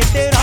que te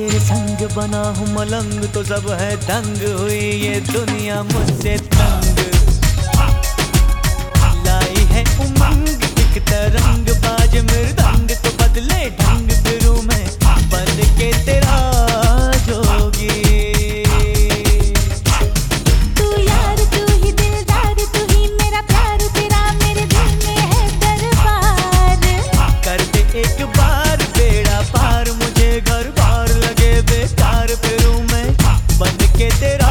संग बना हूँ मलंग तो सब है दंग हुई ये दुनिया मुझसे तंग। बन के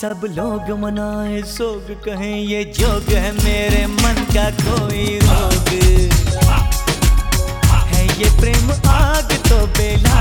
सब लोग मनाए सोग कहें ये जोग है मेरे मन का कोई रोग। है ये प्रेम आग तो बेला